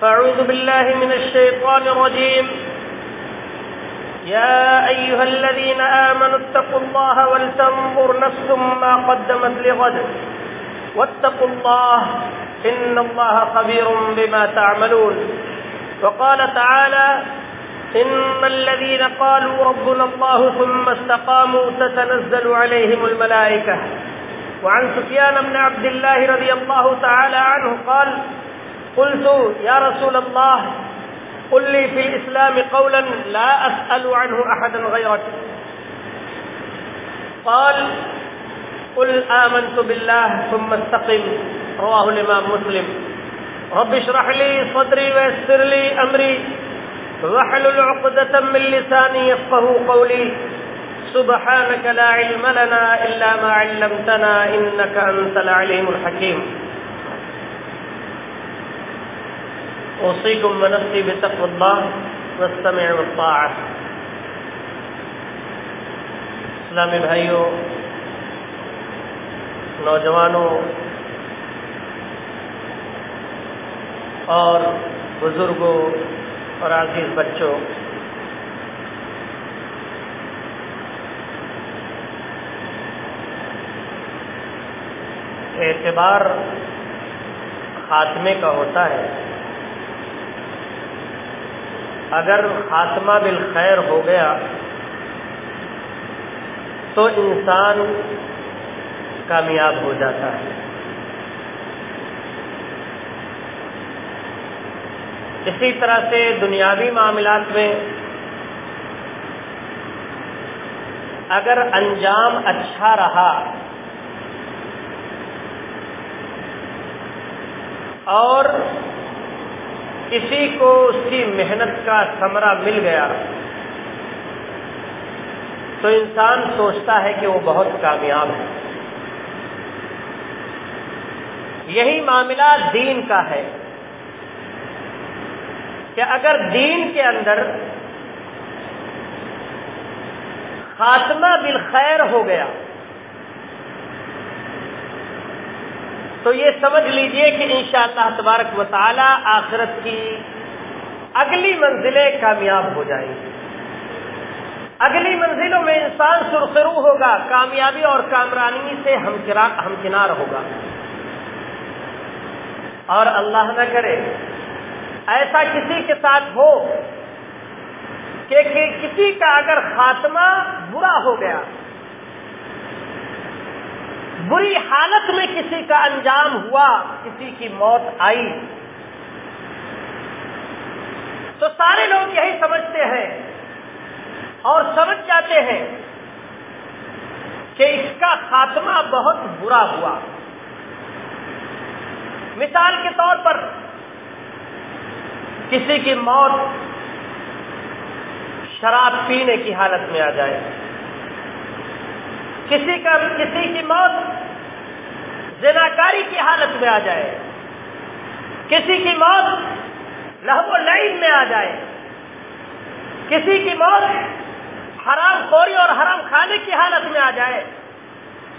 فأعوذ بالله من الشيطان الرجيم. يا أيها الذين آمنوا اتقوا الله ولتنظر نفس ما قدمت لغد. واتقوا الله، إن الله خبير بما تعملون. وقال تعالى إن الذين قالوا ربنا الله ثم استقاموا تتنزل عليهم الملائكة. وعن سفيان بن عبد الله رضي الله تعالى عنه قال قلت، يا رسول الله، قل لي في الإسلام قولا لا أسأل عنه أحدا غيرك. قال، قل آمنت بالله ثم استقم. رواه الإمام مسلم. رب اشرح لي صدري ويسر لي أمري. واحلل عقدة من لساني يفقه قولي. سبحانك لا علم لنا إلا ما علمتنا إنك أنت العليم الحكيم. أوصيكم ونفسي بتقوى الله والسمع والطاعة اسلامی بھائیوں، نوجوانوں اور بزرگوں اور عزیز بچوں، اعتبار خاتمے کا ہوتا ہے۔ اگر خاتمہ بالخیر ہو گیا تو انسان کامیاب ہو جاتا ہے۔ اسی طرح سے دنیاوی معاملات میں اگر انجام اچھا رہا اور کسی کو اس کی محنت کا ثمرہ مل گیا تو انسان سوچتا ہے کہ وہ بہت کامیاب ہے۔ یہی معاملہ دین کا ہے کہ اگر دین کے اندر خاتمہ بالخیر ہو گیا تو یہ سمجھ لیجیے کہ انشاءاللہ تبارک و تعالی آخرت کی اگلی منزلیں کامیاب ہو جائیں گی۔ اگلی منزلوں میں انسان سرخرو ہوگا، کامیابی اور کامرانی سے ہمکنار ہوگا۔ اور اللہ نہ کرے، ایسا کسی کے ساتھ ہو کہ کسی کا اگر خاتمہ برا ہو گیا بری حالت میں کسی کا انجام ہوا، کسی کی موت آئی۔ تو سارے لوگ یہی سمجھتے ہیں اور سمجھ جاتے ہیں کہ اس کا خاتمہ بہت برا ہوا۔ مثال کے طور پر کسی کی موت شراب پینے کی حالت میں آ جائے۔ کسی کا کسی کی موت زناکاری کی حالت میں آ جائے، کسی کی موت لہو و لائن میں آ جائے، کسی کی موت حرام خوری اور حرام کھانے کی حالت میں آ جائے،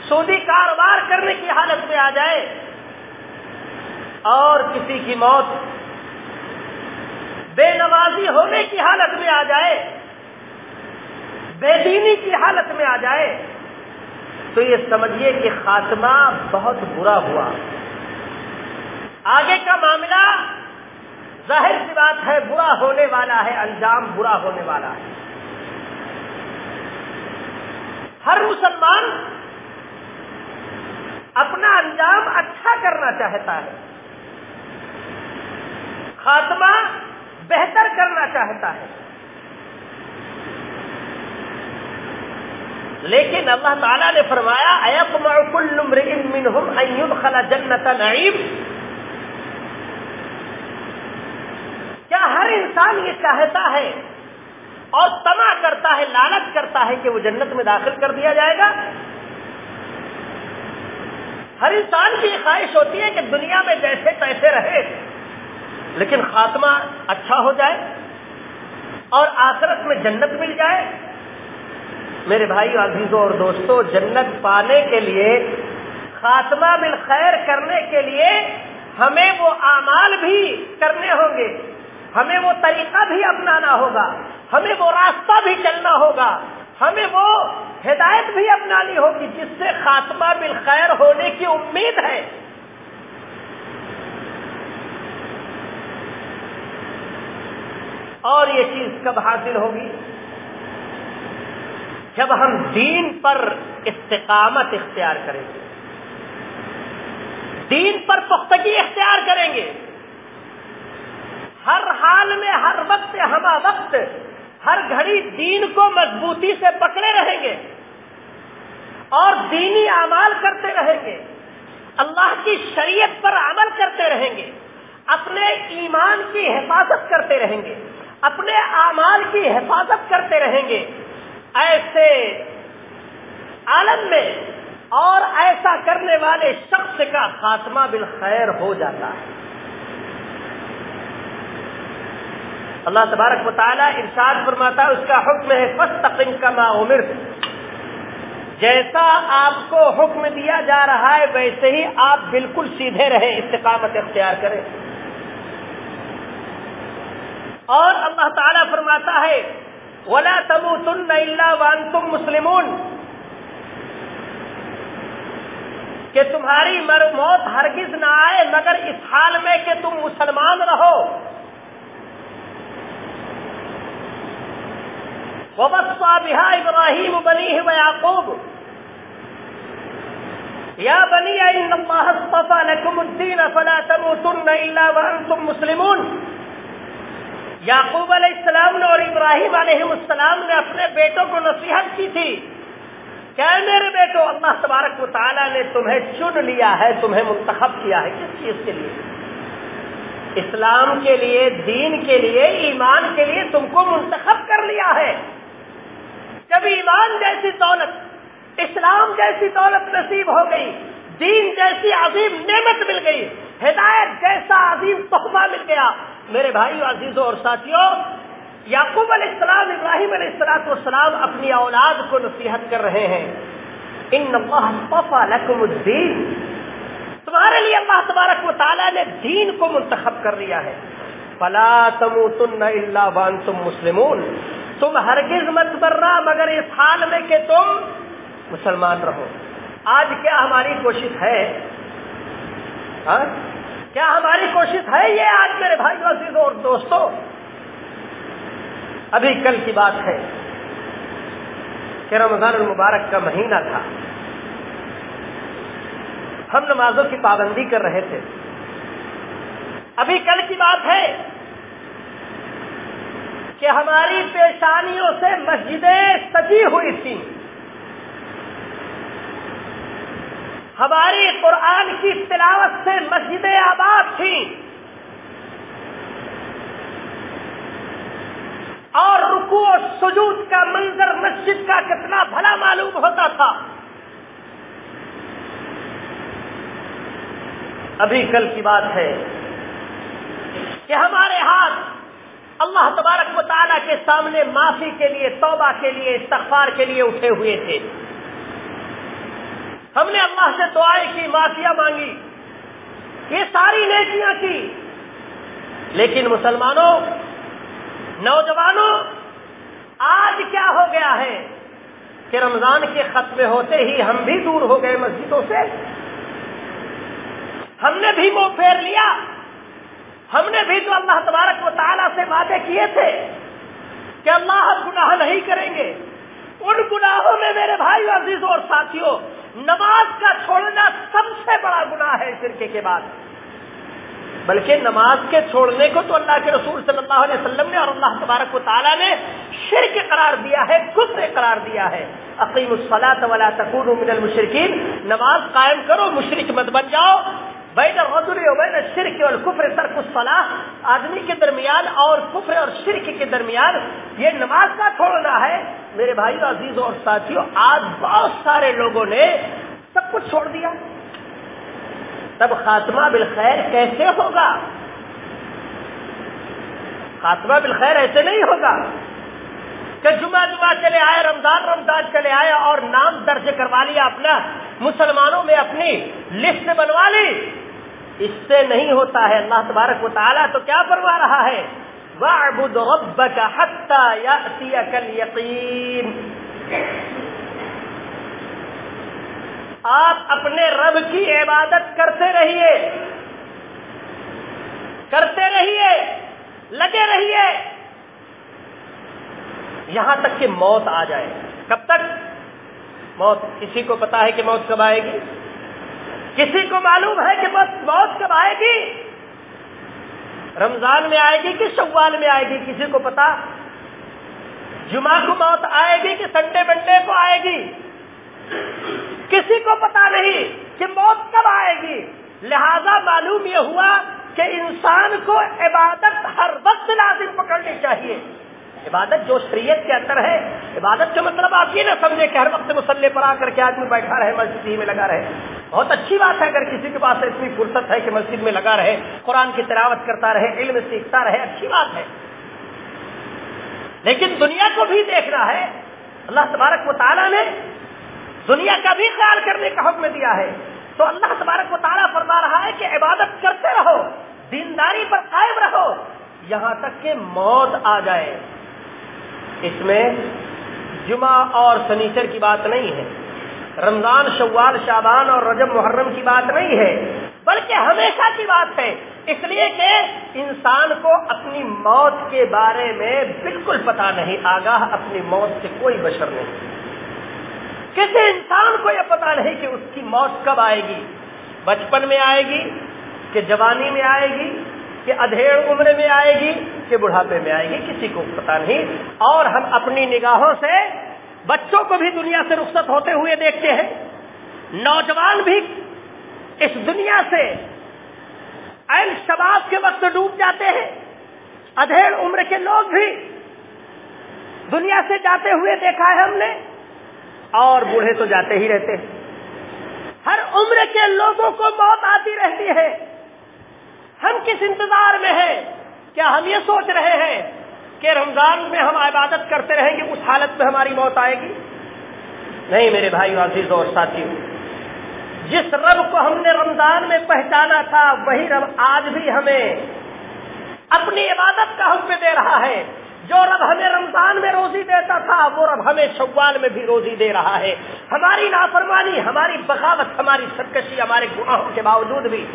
سودی کاروبار کرنے کی حالت میں آ جائے، اور کسی کی موت بے نمازی ہونے کی حالت میں آ جائے، بے دینی کی حالت میں آ جائے تو یہ سمجھیے کہ خاتمہ بہت برا ہوا۔ آگے کا معاملہ ظاہر سی بات ہے، برا ہونے والا ہے، انجام برا ہونے والا ہے۔ ہر مسلمان اپنا انجام اچھا کرنا چاہتا ہے۔ خاتمہ بہتر کرنا چاہتا ہے۔ لیکن اللہ تعالیٰ نے فرمایا جنت نعیم. کیا ہر انسان یہ چاہتا ہے اور تما کرتا ہے لالچ کرتا ہے کہ وہ جنت میں داخل کر دیا جائے گا؟ ہر انسان کی یہ خواہش ہوتی ہے کہ دنیا میں جیسے تیسے رہے لیکن خاتمہ اچھا ہو جائے اور آخرت میں جنت مل جائے۔ میرے بھائی عزیزوں اور دوستوں، جنت پانے کے لیے، خاتمہ بالخیر کرنے کے لیے ہمیں وہ اعمال بھی کرنے ہوں گے۔ ہمیں وہ طریقہ بھی اپنانا ہوگا۔ ہمیں وہ راستہ بھی چلنا ہوگا۔ ہمیں وہ ہدایت بھی اپنانی ہوگی جس سے خاتمہ بالخیر ہونے کی امید ہے۔ اور یہ چیز کب حاصل ہوگی؟ جب ہم دین پر استقامت اختیار کریں گے۔ دین پر پختگی اختیار کریں گے۔ ہر حال میں، ہر وقت، ہما وقت، ہر گھڑی دین کو مضبوطی سے پکڑے رہیں گے۔ اور دینی اعمال کرتے رہیں گے۔ اللہ کی شریعت پر عمل کرتے رہیں گے۔ اپنے ایمان کی حفاظت کرتے رہیں گے۔ اپنے اعمال کی حفاظت کرتے رہیں گے۔ ایسے عالم میں اور ایسا کرنے والے شخص کا خاتمہ بالخیر ہو جاتا ہے۔ اللہ تبارک و تعالیٰ ارشاد فرماتا ہے، اس کا حکم ہے فستقم کما عمر جیسا آپ کو حکم دیا جا رہا ہے، ویسے ہی آپ بالکل سیدھے رہیں، استقامت اختیار کریں۔ اور اللہ تعالیٰ فرماتا ہے ولا تموتن الا وانتم مسلمون. کہ تمہاری مر، موت ہرگز نہ آئے، مگر اس حال میں کہ تم مسلمان رہو. وبصى بها ابراهيم بنيه ويعقوب. يا بني ان الله اصطفى لكم الدين فلا تموتن الا وانتم مسلمون. یعقوب علیہ السلام نے اور ابراہیم علیہ السلام نے اپنے بیٹوں کو نصیحت کی تھی کیا میرے بیٹو، اللہ تبارک و تعالیٰ نے تمہیں چن لیا ہے، تمہیں منتخب کیا ہے۔ کس چیز کے لیے؟ اسلام کے لیے، دین کے لیے، ایمان کے لیے تم کو منتخب کر لیا ہے۔ جب ایمان جیسی دولت، اسلام جیسی دولت نصیب ہو گئی، دین جیسی عظیم نعمت مل گئی، ہدایت جیسا عظیم تحفہ مل گیا میرے بھائی عزیزوں اور ساتھیوں، یعقوب علیہ السلام، ابراہیم علیہ السلام والسلام اپنی اولاد کو نصیحت کر رہے ہیں۔ ان لکم الدین۔ تمہارے لیے اللہ تبارک و تعالیٰ نے دین کو منتخب کر لیا ہے۔ فلا تموتن الا وانتم مسلمون۔ تم ہرگز مت برا مگر اس حال میں کہ تم مسلمان رہو۔ آج کیا ہماری کوشش ہے؟ ہاں؟ کیا ہماری کوشش ہے یہ آج میرے بھائی عزیزوں اور دوستوں ابھی کل کی بات ہے کہ رمضان المبارک کا مہینہ تھا۔ ہم نمازوں کی پابندی کر رہے تھے۔ ابھی کل کی بات ہے کہ ہماری پیشانیوں سے مسجدیں سجی ہوئی تھی ہماری قرآن کی تلاوت سے مسجدیں آباد تھیں۔ اور رکو و سجود کا منظر مسجد کا کتنا بھلا معلوم ہوتا تھا۔ ابھی کل کی بات ہے کہ ہمارے ہاتھ اللہ تبارک و تعالیٰ کے سامنے معافی کے لیے، توبہ کے لیے، استغفار کے لیے اٹھے ہوئے تھے۔ ہم نے اللہ سے دعائیں کی معافیا مانگی، یہ ساری نیکیاں کی۔ لیکن مسلمانوں، نوجوانوں، آج کیا ہو گیا ہے کہ رمضان کے ختم ہوتے ہی ہم بھی دور ہو گئے مسجدوں سے؟ ہم نے بھی منہ پھیر لیا۔ ہم نے بھی تو اللہ تبارک و تعالیٰ سے وعدے کیے تھے کہ اللہ گناہ نہیں کریں گے، ان گناہوں میں میرے بھائی عزیزوں اور ساتھیوں نماز کا چھوڑنا سب سے بڑا گناہ ہے شرکے کے بعد۔ بلکہ نماز کے چھوڑنے کو تو اللہ کے رسول صلی اللہ علیہ وسلم نے اور اللہ تبارک و تعالیٰ نے شرک قرار دیا ہے، کفر قرار دیا ہے۔ عقیم الصلاۃ ولا تکون من المشرکین۔ نماز قائم کرو، مشرک مت بن جاؤ۔ بین الرجل و بین الشرک والکفر ترک الصلاۃ آدمی کے درمیان اور کفر اور شرک کے درمیان یہ نماز کا چھوڑنا ہے. میرے بھائی عزیزوں اور ساتھیوں آج بہت سارے لوگوں نے سب کچھ چھوڑ دیا. تب خاتمہ بالخیر کیسے ہوگا؟ خاتمہ بالخیر ایسے نہیں ہوگا کہ جمعہ جمعہ چلے آئے، رمضان رمضان چلے آئے اور نام درج کروا لیا، اپنا مسلمانوں میں اپنی لسٹ بنوا لی اس سے نہیں ہوتا ہے اللہ تبارک و تعالیٰ، تو کیا فرما رہا ہے؟ وَعْبُدْ رَبَّكَ حَتَّى يَأْتِيَكَ الْيَقِينَ۔ آپ اپنے رب کی عبادت کرتے رہیے۔ کرتے رہیے، لگے رہیے۔ یہاں تک کہ موت آ جائے۔ کب تک؟ موت، کسی کو پتا ہے کہ موت کب آئے گی؟ کسی کو معلوم ہے کہ بس موت کب آئے گی؟ رمضان میں آئے گی کہ شوال میں آئے گی؟ کسی کو پتا؟ جمعہ کو موت آئے گی کہ سنڈے منڈے کو آئے گی؟ کسی کو پتا نہیں کہ موت کب آئے گی؟ لہذا معلوم یہ ہوا کہ انسان کو عبادت ہر وقت لازم پکڑنی چاہیے۔ عبادت جو شریعت کے اندر ہے، عبادت کا مطلب آپ یہ نہ سمجھے کہ ہر وقت مسلح پر آ کر کے آدمی بیٹھا رہے، مسجد ہی میں لگا رہے۔ بہت اچھی بات ہے اگر کسی کے پاس اتنی فرصت ہے کہ مسجد میں لگا رہے، قرآن کی تلاوت کرتا رہے، علم سیکھتا رہے، اچھی بات ہے۔ لیکن دنیا کو بھی دیکھنا ہے، اللہ تبارک و تعالیٰ نے دنیا کا بھی خیال کرنے کا حکم دیا ہے۔ تو اللہ تبارک و تعالیٰ فرما رہا ہے کہ عبادت کرتے رہو، دینداری پر قائم رہو، یہاں تک کہ موت آ جائے۔ اس میں جمعہ اور سنیچر کی بات نہیں ہے۔ رمضان، شوال شابان اور رجب، محرم کی بات نہیں ہے، بلکہ ہمیشہ کی بات ہے۔ اس لیے کہ انسان کو اپنی موت کے بارے میں بالکل پتا نہیں، آگاہ اپنی موت سے کوئی بشر نہیں۔ کسی انسان کو یہ پتا نہیں کہ اس کی موت کب آئے گی۔ بچپن میں آئے گی کہ جوانی میں آئے گی کہ ادھیڑ عمر میں آئے گی کہ بڑھاپے میں آئے گی، کسی کو پتا نہیں۔ اور ہم اپنی نگاہوں سے بچوں کو بھی دنیا سے رخصت ہوتے ہوئے دیکھتے ہیں۔ نوجوان بھی اس دنیا سے این شباب کے وقت ڈوب جاتے ہیں۔ ادھیڑ عمر کے لوگ بھی دنیا سے جاتے ہوئے دیکھا ہے ہم نے۔ اور بوڑھے تو جاتے ہی رہتے ہیں۔ ہر عمر کے لوگوں کو موت آتی رہتی ہے۔ ہم کس انتظار میں ہیں؟ کیا ہم یہ سوچ رہے ہیں کہ رمضان میں ہم عبادت کرتے رہیں گے، اس حالت میں ہماری موت آئے گی؟ نہیں میرے بھائی عزیز اور ساتھی جس رب کو ہم نے رمضان میں پہچانا تھا، وہی رب آج بھی ہمیں اپنی عبادت کا حکم دے رہا ہے۔ جو رب ہمیں رمضان میں روزی دیتا تھا، وہ رب ہمیں شوال میں بھی روزی دے رہا ہے۔ ہماری نافرمانی، ہماری بغاوت، ہماری سرکشی، ہمارے گناہوں کے باوجود بھی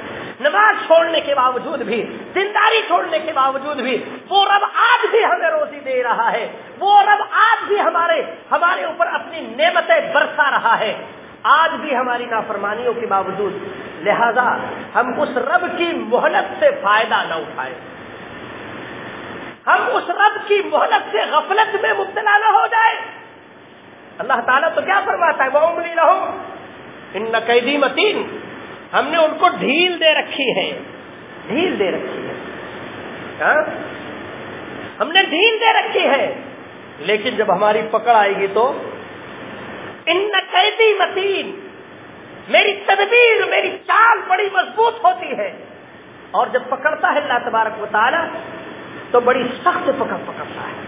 نماز چھوڑنے کے باوجود بھی زنداری چھوڑنے کے باوجود بھی، وہ رب آج بھی ہمیں روزی دے رہا ہے۔ وہ رب آج بھی ہمارے ہمارے اوپر اپنی نعمتیں برسا رہا ہے۔ آج بھی ہماری نافرمانیوں کے باوجود، لہذا ہم اس رب کی محنت سے فائدہ نہ اٹھائیں۔ ہم اس رب کی محنت سے غفلت میں مبتلا نہ ہو جائے اللہ تعالیٰ تو کیا فرماتا ہے؟ وہ عملی رہو ان نقیدی متین ہم نے ان کو ڈھیل دے رکھی ہے ڈھیل دے رکھی ہے ہاں؟ ہم نے ڈھیل دے رکھی ہے لیکن جب ہماری پکڑ آئے گی تو ان قیدی متین، میری تدبیر، میری چال بڑی مضبوط ہوتی ہے۔ اور جب پکڑتا ہے اللہ تبارک و تعالی، تو بڑی سخت پکڑ پکڑتا ہے۔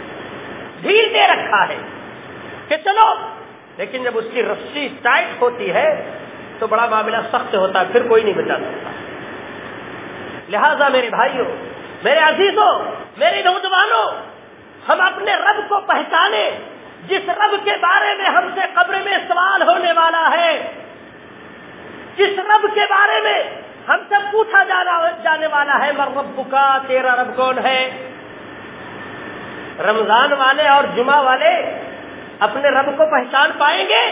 ڈھیل دے رکھا ہے کہ چلو، لیکن جب اس کی رسی ٹائٹ ہوتی ہے تو بڑا معاملہ سخت ہوتا ہے پھر کوئی نہیں بچا سکتا لہذا میرے بھائیوں، میرے عزیزوں، میرے نوجوانوں، ہم اپنے رب کو پہچانے جس رب کے بارے میں ہم سے قبر میں سوال ہونے والا ہے، جس رب کے بارے میں ہم سے پوچھا جانا، جانے والا ہے، مر رب کا تیرا رب کون ہے؟ رمضان والے اور جمعہ والے اپنے رب کو پہچان پائیں گے؟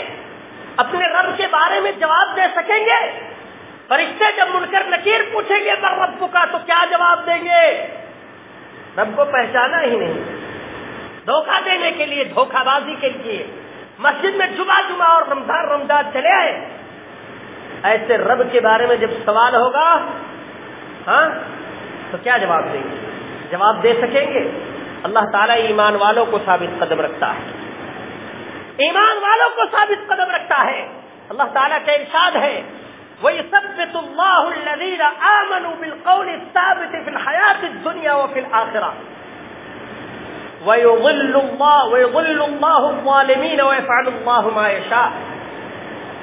اپنے رب کے بارے میں جواب دے سکیں گے؟ فرشتے جب مل کر نکیر پوچھیں گے مر رب کا تو کیا جواب دیں گے؟ رب کو پہچانا ہی نہیں۔ دھوکہ دینے کے لیے، دھوکہ بازی کے لیے۔ مسجد میں جمعہ جمعہ اور رمضان رمضان چلے آئے۔ ایسے رب کے بارے میں جب سوال ہوگا ہاں تو کیا جواب دیں گے؟ جواب دے سکیں گے؟ اللہ تعالیٰ ایمان والوں کو ثابت قدم رکھتا ہے۔ ایمان والوں کو ثابت قدم رکھتا ہے۔ اللہ تعالیٰ کا ارشاد ہے، وَيُثَبِّتُ اللَّهُ الَّذِينَ آمَنُوا بِالْقَوْلِ الثَّابِتِ فِي الْحَيَاةِ الدُّنْيَا وَفِي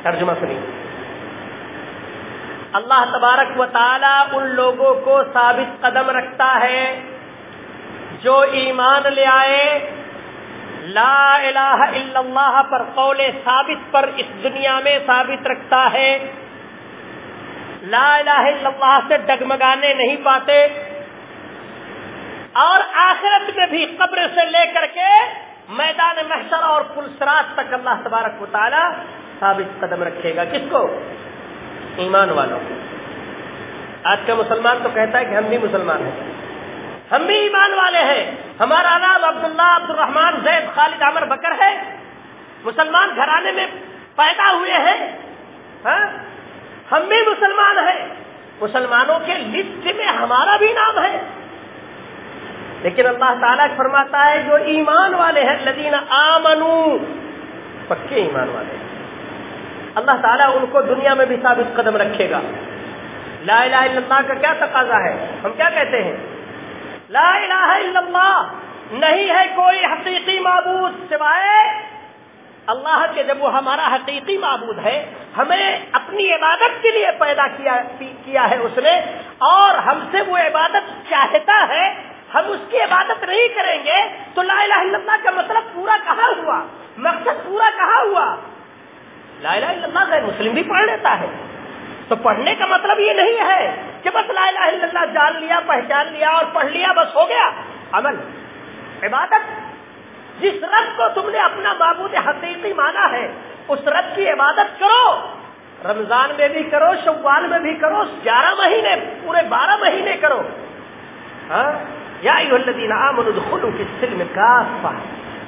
ترجمہ سنیے۔ اللہ تبارک و تعالی ان لوگوں کو ثابت قدم رکھتا ہے جو ایمان لے آئے لا الہ الا اللہ پر قول ثابت پر اس دنیا میں ثابت رکھتا ہے۔ لا الہ الا اللہ سے ڈگمگانے نہیں پاتے۔ اور آخرت میں بھی قبر سے لے کر کے میدان محشر اور پلسرات تک اللہ تبارک و تعالی ثابت قدم رکھے گا۔ کس کو؟ ایمان والوں کو۔ آج کا مسلمان تو کہتا ہے کہ ہم بھی مسلمان ہیں۔ ہم بھی ایمان والے ہیں۔ ہمارا نام عبداللہ عبد الرحمان زید خالد عمر بکر ہے۔ مسلمان گھرانے میں پیدا ہوئے ہیں۔ ہاں؟ ہم بھی مسلمان ہیں۔ مسلمانوں کے لسٹ میں ہمارا بھی نام ہے۔ لیکن اللہ تعالیٰ فرماتا ہے، جو ایمان والے ہیں لدین آمنو پکے ایمان والے ہیں۔ اللہ تعالیٰ ان کو دنیا میں بھی ثابت قدم رکھے گا۔ لا الہ الا اللہ کا کیا تقاضا ہے؟ ہم کیا کہتے ہیں؟ لا الہ الا اللہ نہیں ہے کوئی حقیقی معبود سوائے اللہ کے جب وہ ہمارا حقیقی معبود ہے، ہمیں اپنی عبادت کے لیے پیدا کیا کیا ہے اس نے، اور ہم سے وہ عبادت چاہتا ہے، ہم اس کی عبادت نہیں کریں گے، تو لا الہ الا اللہ کا مطلب پورا کہاں ہوا؟ مقصد پورا کہاں ہوا؟ لا الہ الا اللہ غیر مسلم بھی پڑھ لیتا ہے۔ تو پڑھنے کا مطلب یہ نہیں ہے کہ بس لا الہ الا اللہ جان لیا، پہچان لیا اور پڑھ لیا، بس ہو گیا۔ عمل، عبادت۔ جس رب کو تم نے اپنا معبود حقیقی مانا ہے، اس رب کی عبادت کرو۔ رمضان میں بھی کرو، شوال میں بھی کرو، گیارہ مہینے، پورے بارہ مہینے کرو۔ ہاں؟ یا السلم کافہ۔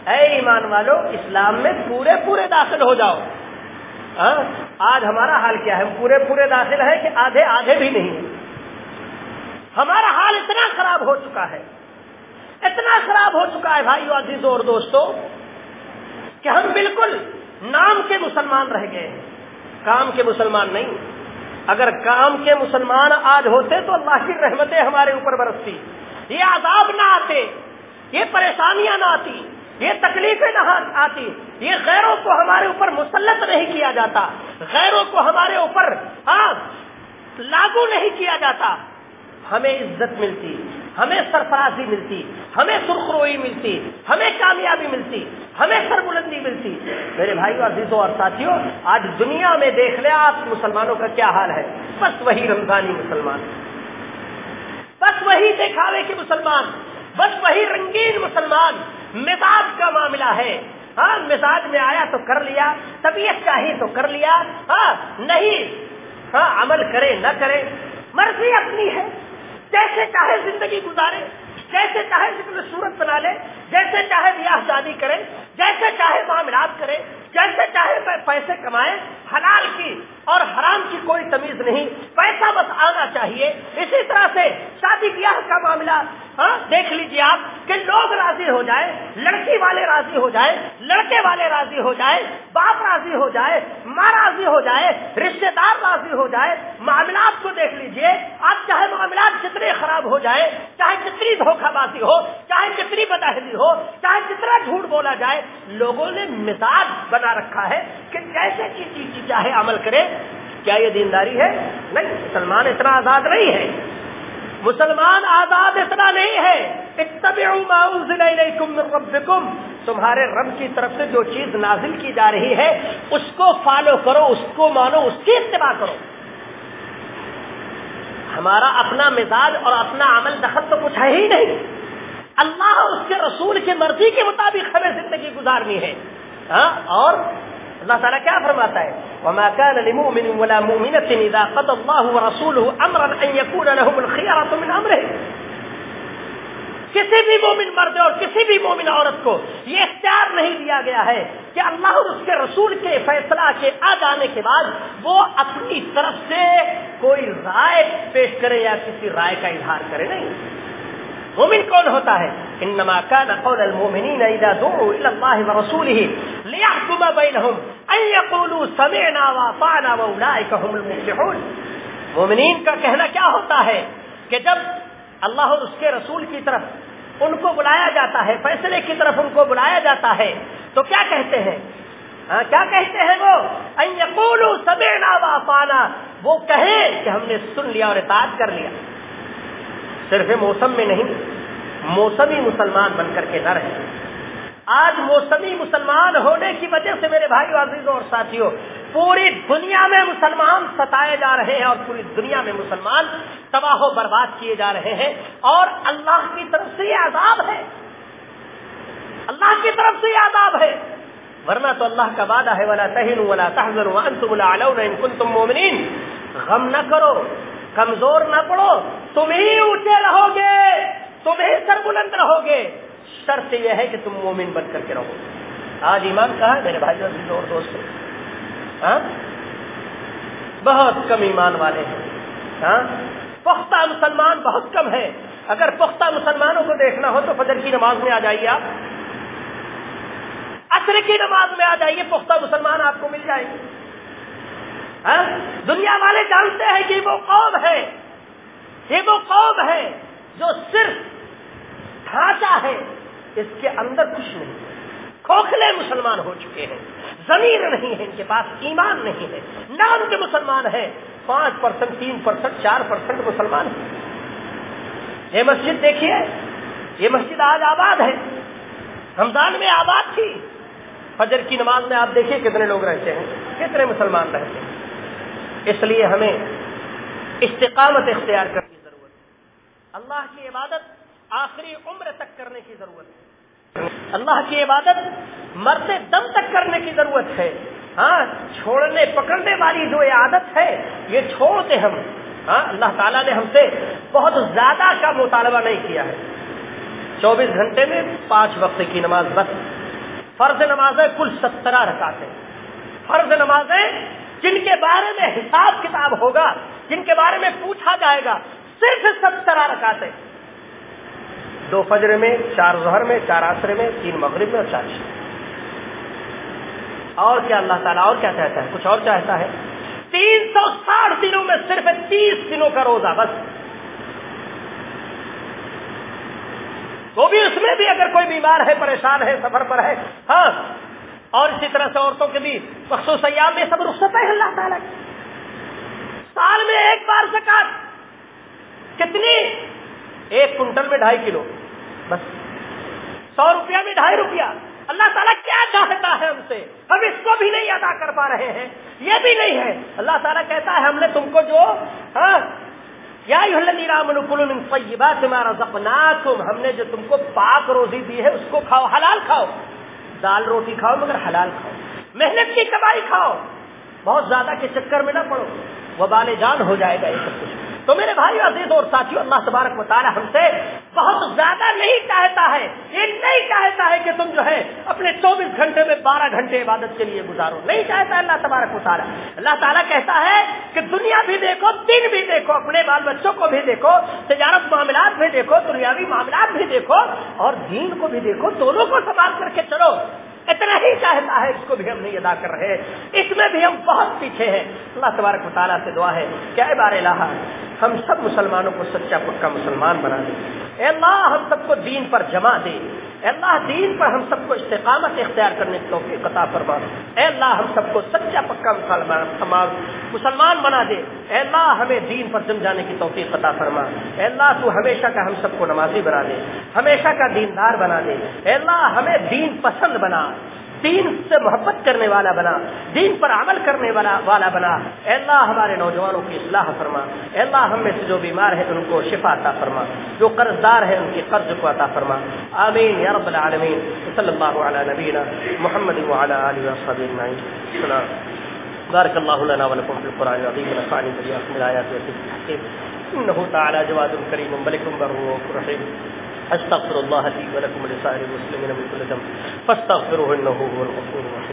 اے ایمان والو، اسلام میں پورے پورے داخل ہو جاؤ۔ ہاں؟ آج ہمارا حال کیا ہے؟ پورے پورے داخل ہے کہ آدھے آدھے بھی نہیں ہمارا حال اتنا خراب ہو چکا ہے۔ اتنا خراب ہو چکا ہے بھائی عزیزوں اور دوستوں کہ ہم بالکل نام کے مسلمان رہ گئے کام کے مسلمان نہیں۔ اگر کام کے مسلمان آج ہوتے تو اللہ کی رحمتیں ہمارے اوپر برستی۔ یہ عذاب نہ آتے، یہ پریشانیاں نہ آتی۔ یہ تکلیفیں نہ آتی، یہ غیروں کو ہمارے اوپر مسلط نہیں کیا جاتا، غیروں کو ہمارے اوپر لاگو نہیں کیا جاتا۔ ہمیں عزت ملتی، ہمیں سرفرازی ملتی، ہمیں سرخروئی ملتی، ہمیں کامیابی ملتی، ہمیں سربلندی ملتی۔ میرے بھائیوں عزیزوں اور ساتھیوں، آج دنیا میں دیکھ لیں آپ مسلمانوں کا کیا حال ہے۔ بس وہی رمضانی مسلمان۔ بس وہی دکھاوے کے مسلمان۔ بس وہی رنگین مسلمان۔ مزاج معاملہ ہے۔ ہاں مزاج میں آیا تو کر لیا، طبیعت چاہیے تو کر لیا۔ ہاں نہیں ہاں عمل کرے نہ کرے، مرضی اپنی ہے۔ جیسے چاہے زندگی گزارے، جیسے چاہے صورت بنا لے، جیسے چاہے بیاہ شادی کرے، جیسے چاہے معاملات کرے جیسے چاہے پیسے کمائے حلال کی اور حرام کی کوئی تمیز نہیں۔ پیسہ بس آنا چاہیے۔ اسی طرح سے شادی بیاہ کا معاملہ ہاں دیکھ لیجیے آپ کہ لوگ راضی ہو جائے لڑکی والے راضی ہو جائے لڑکے والے راضی ہو جائے باپ راضی ہو جائے، ماں راضی ہو جائے رشتے دار راضی ہو جائے، معاملات کو دیکھ لیجیے آپ چاہے معاملات جتنے خراب ہو جائے چاہے جتنی دھوکہ بازی ہو، چاہے جتنی بدہلی ہو، چاہے جتنا جھوٹ بولا جائے، لوگوں نے مزاج بنا رکھا ہے کہ جیسے کی چاہے عمل کرے؟ کیا یہ دینداری ہے؟ نہیں، مسلمان اتنا آزاد نہیں ہے۔ مسلمان آزاد اتنا نہیں ہے۔ ربکم۔ تمہارے رب کی طرف سے جو چیز نازل کی جا رہی ہے، اس کو فالو کرو، اس کو مانو، اس کی اتباع کرو۔ ہمارا اپنا مزاج اور اپنا عمل دخل تو کچھ ہے ہی نہیں۔ اللہ اور اس کے رسول کی مرضی کے مطابق ہمیں زندگی گزارنی ہے۔ ہاں اور اللہ تعالیٰ کیا فرماتا ہے؟ وما كان لمؤمن ولا مؤمنة إذا قضى الله ورسوله أمرا أن يكون لهم الخيارة من أمره۔ کسی بھی مومن مرد اور کسی بھی مومن عورت کو یہ اختیار نہیں دیا گیا ہے کہ اللہ اور اس کے رسول کے فیصلہ کے آ جانے کے بعد وہ اپنی طرف سے کوئی رائے پیش کرے یا کسی رائے کا اظہار کرے، نہیں۔ مومن کون ہوتا ہے؟ انما كان قول المؤمنين اذا دعوا الى الله ورسوله ليحكم بينهم. ان يقولوا سمعنا واطعنا واولئك هم المفلحون. مومنین کا کہنا کیا ہوتا ہے کہ جب اللہ اور اس کے رسول کی طرف ان کو بلایا جاتا ہے، فیصلے کی طرف ان کو بلایا جاتا ہے، تو کیا کہتے ہیں؟ ہاں کیا کہتے ہیں وہ؟ ان سمعنا واطعنا وہ کہیں کہ ہم نے سن لیا اور اطاعت کر لیا۔ صرف موسم میں نہیں، موسمی مسلمان بن کر کے نہ رہے۔ آج موسمی مسلمان ہونے کی وجہ سے میرے بھائی عزیزوں اور ساتھیوں پوری دنیا میں مسلمان ستائے جا رہے ہیں اور پوری دنیا میں مسلمان تباہ و برباد کیے جا رہے ہیں اور اللہ کی طرف سے یہ عذاب ہے۔ اللہ کی طرف سے یہ عذاب ہے۔ ورنہ تو اللہ کا وعدہ ہے، ولا تہن ولا تحزن وانتم الاعلون ان کنتم مؤمنین غم نہ کرو، کمزور نہ پڑو تم ہی اونچے رہو گے تم ہی سر بلند رہو گے۔ شرط یہ ہے کہ تم مومن بن کر کے رہو۔ آج ایمان کہا میرے بھائی اور دوست ہاں؟ بہت کم ایمان والے ہیں۔ ہاں؟ پختہ مسلمان بہت کم ہے اگر پختہ مسلمانوں کو دیکھنا ہو تو فجر کی نماز میں آ جائیے آپ۔ عصر کی نماز میں آ جائیے، پختہ مسلمان آپ کو مل جائے گے ہاں؟ دنیا والے جانتے ہیں کہ وہ قوم ہے۔ یہ وہ قوم ہے جو صرف ڈھانچہ ہے۔ اس کے اندر کچھ نہیں کھوکھلے مسلمان ہو چکے ہیں۔ زمین نہیں ہے ان کے پاس، ایمان نہیں ہے۔ نام کے مسلمان ہیں۔ پانچ پرسنٹ، تین پرسنٹ، چار پرسنٹ مسلمان ہیں۔ یہ مسجد دیکھیے۔ یہ مسجد آج آباد ہے۔ رمضان میں آباد تھی۔ فجر کی نماز میں آپ دیکھیے کتنے لوگ رہتے ہیں۔ کتنے مسلمان رہتے ہیں۔ اس لیے ہمیں استقامت اختیار کرنے کی ضرورت ہے۔ اللہ کی عبادت آخری عمر تک کرنے کی ضرورت ہے۔ اللہ کی عبادت مرتے دم تک کرنے کی ضرورت ہے۔ ہاں چھوڑنے، پکڑنے والی جو عادت ہے، یہ چھوڑ دے ہم۔ ہاں اللہ تعالیٰ نے ہم سے بہت زیادہ کا مطالبہ نہیں کیا ہے۔ چوبیس گھنٹے میں پانچ وقت کی نماز بس۔ فرض نمازیں کل سترہ رکھاتے فرض نمازیں جن کے بارے میں حساب کتاب ہوگا، جن کے بارے میں پوچھا جائے گا، صرف سترہ رکاتے دو فجر میں، چار ظہر میں، چار آسرے میں، تین مغرب میں اور چار اور کیا اللہ تعالیٰ اور کیا چاہتا ہے؟ کچھ اور چاہتا ہے؟ تین سو ساٹھ دنوں میں صرف تیس دنوں کا روزہ بس۔ تو بھی اس میں بھی اگر کوئی بیمار ہے، پریشان ہے، سفر پر ہے ہاں اور اسی طرح سے عورتوں کے بھی مخصوص سیام میں سب رخصت ہے اللہ تعالیٰ کی۔ سال میں ایک بار زکات کتنی ایک کنٹل میں ڈھائی کلو۔ بس۔ سو روپیہ میں ڈھائی روپیہ۔ اللہ تعالیٰ کیا چاہتا ہے ہم سے؟ ہم اس کو بھی نہیں ادا کر پا رہے ہیں۔ یہ بھی نہیں ہے۔ اللہ تعالیٰ کہتا ہے ہم نے تم کو جو ہاں یا ہم نے جو تم کو پاک روزی دی ہے، اس کو کھاؤ۔ حلال کھاؤ۔ دال روٹی کھاؤ، مگر حلال کھاؤ۔ محنت کی کمائی کھاؤ۔ بہت زیادہ کے چکر میں نہ پڑو۔ وہ جان ہو جائے گا یہ سب کچھ۔ تو میرے بھائی عزیز اور ساتھی اللہ تبارک و ہم سے بہت زیادہ نہیں چاہتا ہے، یہ نہیں چاہتا ہے کہ تم جو ہے اپنے چوبیس گھنٹے میں بارہ گھنٹے عبادت کے لیے گزارو۔ نہیں چاہتا اللہ تبارک و تعالیٰ۔ اللہ تعالیٰ کہتا ہے کہ دنیا بھی دیکھو، دن بھی دیکھو، اپنے بال بچوں کو بھی دیکھو، تجارت معاملات بھی دیکھو، دنیاوی معاملات بھی دیکھو، اور دین کو بھی دیکھو، دونوں کو سنبھال کر کے چلو۔ اتنا ہی چاہتا ہے، اس کو بھی ہم نہیں ادا کر رہے۔ اس میں بھی ہم بہت پیچھے ہیں۔ اللہ تبارک مطالعہ سے دعا ہے، کیا بار الہ؟ ہم سب مسلمانوں کو سچا پکا مسلمان بنا دے۔ اے اللہ، ہم سب کو دین پر جمع دے۔ اے اللہ، دین پر ہم سب کو استقامت اختیار کرنے کی توفیق عطا فرما۔ اے اللہ، ہم سب کو سچا پکا مسلمان مسلمان بنا دے۔ اے اللہ، ہمیں دین پر جم جانے کی توفیق عطا فرما۔ اے اللہ، تو ہمیشہ کا ہم سب کو نمازی بنا دے۔ ہمیشہ کا دیندار بنا دے۔ اے اللہ، ہمیں دین پسند بنا۔ دین سے محبت کرنے والا بنا، دین پر عمل کرنے والا والا بنا۔ اے اللہ، ہمارے نوجوانوں کی اصلاح فرما۔ اے اللہ، ہم میں سے جو بیمار ہیں، ان کو شفا عطا فرما۔ جو قرض دار ہیں، ان کے قرض کو عطا فرما۔ آمین یا رب العالمین۔ صلی اللہ علیہ نبینا محمد وعلى آله وصحبه اجمعین۔ السلام۔ بارك الله لنا ولكم في القرآن العظيم ونفعني بإياكم الآيات والذكر الحكيم إنه تعالى جواد كريم ملك بر رحيم استغفر الله لي ولكم ولسائر المسلمين من كل ذنب فاستغفروه انه هو الغفور الرحيم.